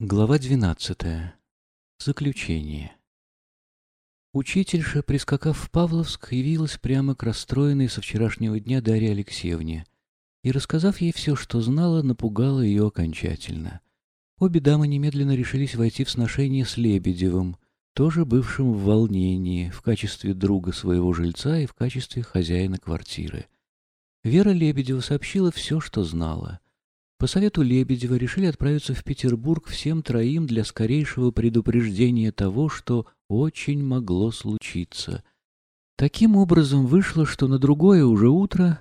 Глава 12. Заключение. Учительша, прискакав в Павловск, явилась прямо к расстроенной со вчерашнего дня Дарье Алексеевне и, рассказав ей все, что знала, напугала ее окончательно. Обе дамы немедленно решились войти в сношение с Лебедевым, тоже бывшим в волнении, в качестве друга своего жильца и в качестве хозяина квартиры. Вера Лебедева сообщила все, что знала — по совету Лебедева решили отправиться в Петербург всем троим для скорейшего предупреждения того, что очень могло случиться. Таким образом вышло, что на другое уже утро,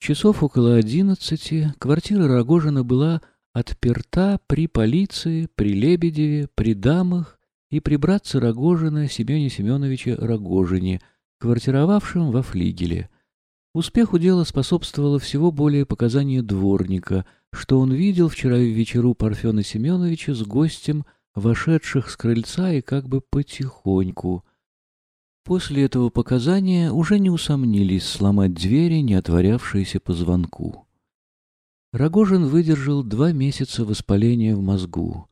часов около одиннадцати, квартира Рогожина была отперта при полиции, при Лебедеве, при дамах и при братце Рогожина Семене Семеновиче Рогожине, квартировавшем во флигеле. Успеху дела способствовало всего более показания дворника — что он видел вчера в вечеру Парфена Семеновича с гостем, вошедших с крыльца и как бы потихоньку. После этого показания уже не усомнились сломать двери, не отворявшиеся по звонку. Рогожин выдержал два месяца воспаления в мозгу,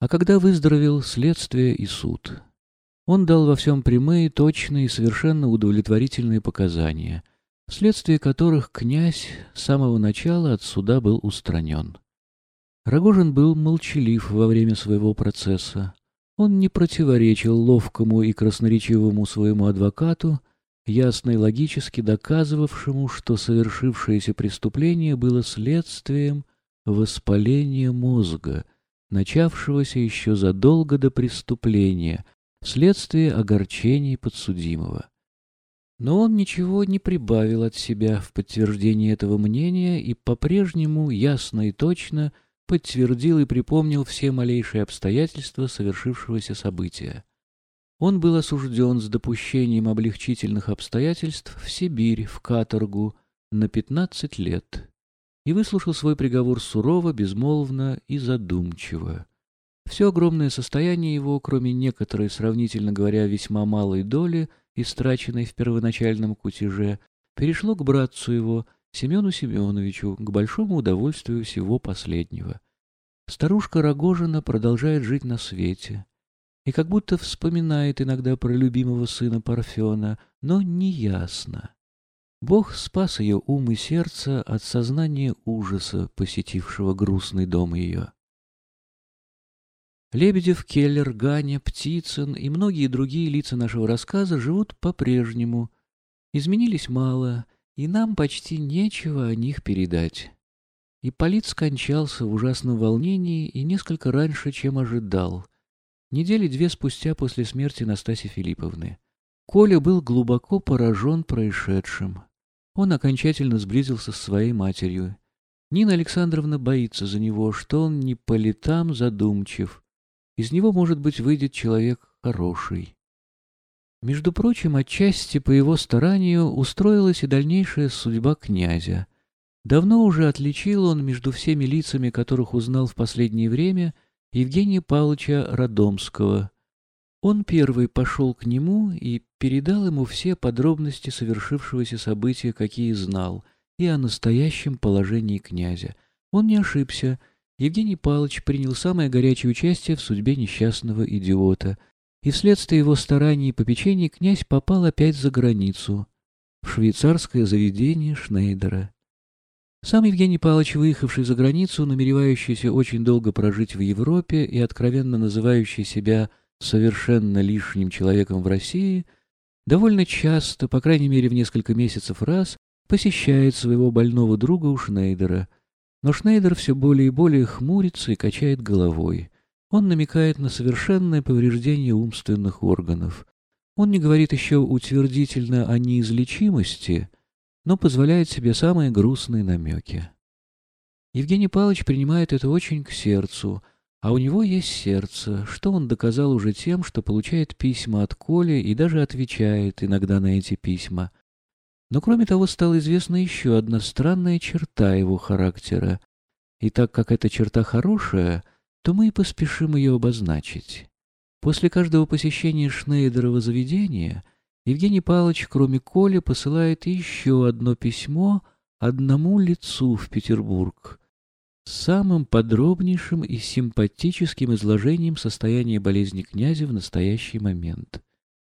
а когда выздоровел следствие и суд. Он дал во всем прямые, точные и совершенно удовлетворительные показания — вследствие которых князь с самого начала от суда был устранен. Рогожин был молчалив во время своего процесса. Он не противоречил ловкому и красноречивому своему адвокату, ясно и логически доказывавшему, что совершившееся преступление было следствием воспаления мозга, начавшегося еще задолго до преступления, вследствие огорчений подсудимого. Но он ничего не прибавил от себя в подтверждение этого мнения и по-прежнему ясно и точно подтвердил и припомнил все малейшие обстоятельства совершившегося события. Он был осужден с допущением облегчительных обстоятельств в Сибирь, в каторгу, на пятнадцать лет, и выслушал свой приговор сурово, безмолвно и задумчиво. Все огромное состояние его, кроме некоторой, сравнительно говоря, весьма малой доли — истраченной в первоначальном кутеже, перешло к братцу его, Семену Семеновичу, к большому удовольствию всего последнего. Старушка Рогожина продолжает жить на свете и как будто вспоминает иногда про любимого сына Парфена, но неясно. Бог спас ее ум и сердце от сознания ужаса, посетившего грустный дом ее. Лебедев, Келлер, Ганя, Птицын и многие другие лица нашего рассказа живут по-прежнему. Изменились мало, и нам почти нечего о них передать. Ипполит скончался в ужасном волнении и несколько раньше, чем ожидал. Недели две спустя после смерти Настасьи Филипповны. Коля был глубоко поражен происшедшим. Он окончательно сблизился с своей матерью. Нина Александровна боится за него, что он не по летам задумчив, из него, может быть, выйдет человек хороший. Между прочим, отчасти по его старанию устроилась и дальнейшая судьба князя. Давно уже отличил он между всеми лицами, которых узнал в последнее время, Евгения Павловича Родомского. Он первый пошел к нему и передал ему все подробности совершившегося события, какие знал, и о настоящем положении князя. Он не ошибся — Евгений Павлович принял самое горячее участие в судьбе несчастного идиота, и вследствие его стараний и попечений князь попал опять за границу, в швейцарское заведение Шнейдера. Сам Евгений Павлович, выехавший за границу, намеревающийся очень долго прожить в Европе и откровенно называющий себя совершенно лишним человеком в России, довольно часто, по крайней мере в несколько месяцев раз, посещает своего больного друга у Шнейдера – но Шнейдер все более и более хмурится и качает головой. Он намекает на совершенное повреждение умственных органов. Он не говорит еще утвердительно о неизлечимости, но позволяет себе самые грустные намеки. Евгений Павлович принимает это очень к сердцу, а у него есть сердце, что он доказал уже тем, что получает письма от Коли и даже отвечает иногда на эти письма — но кроме того стала известна еще одна странная черта его характера, и так как эта черта хорошая, то мы и поспешим ее обозначить. После каждого посещения Шнейдерова заведения Евгений Павлович, кроме Коли, посылает еще одно письмо одному лицу в Петербург. с самым подробнейшим и симпатическим изложением состояния болезни князя в настоящий момент.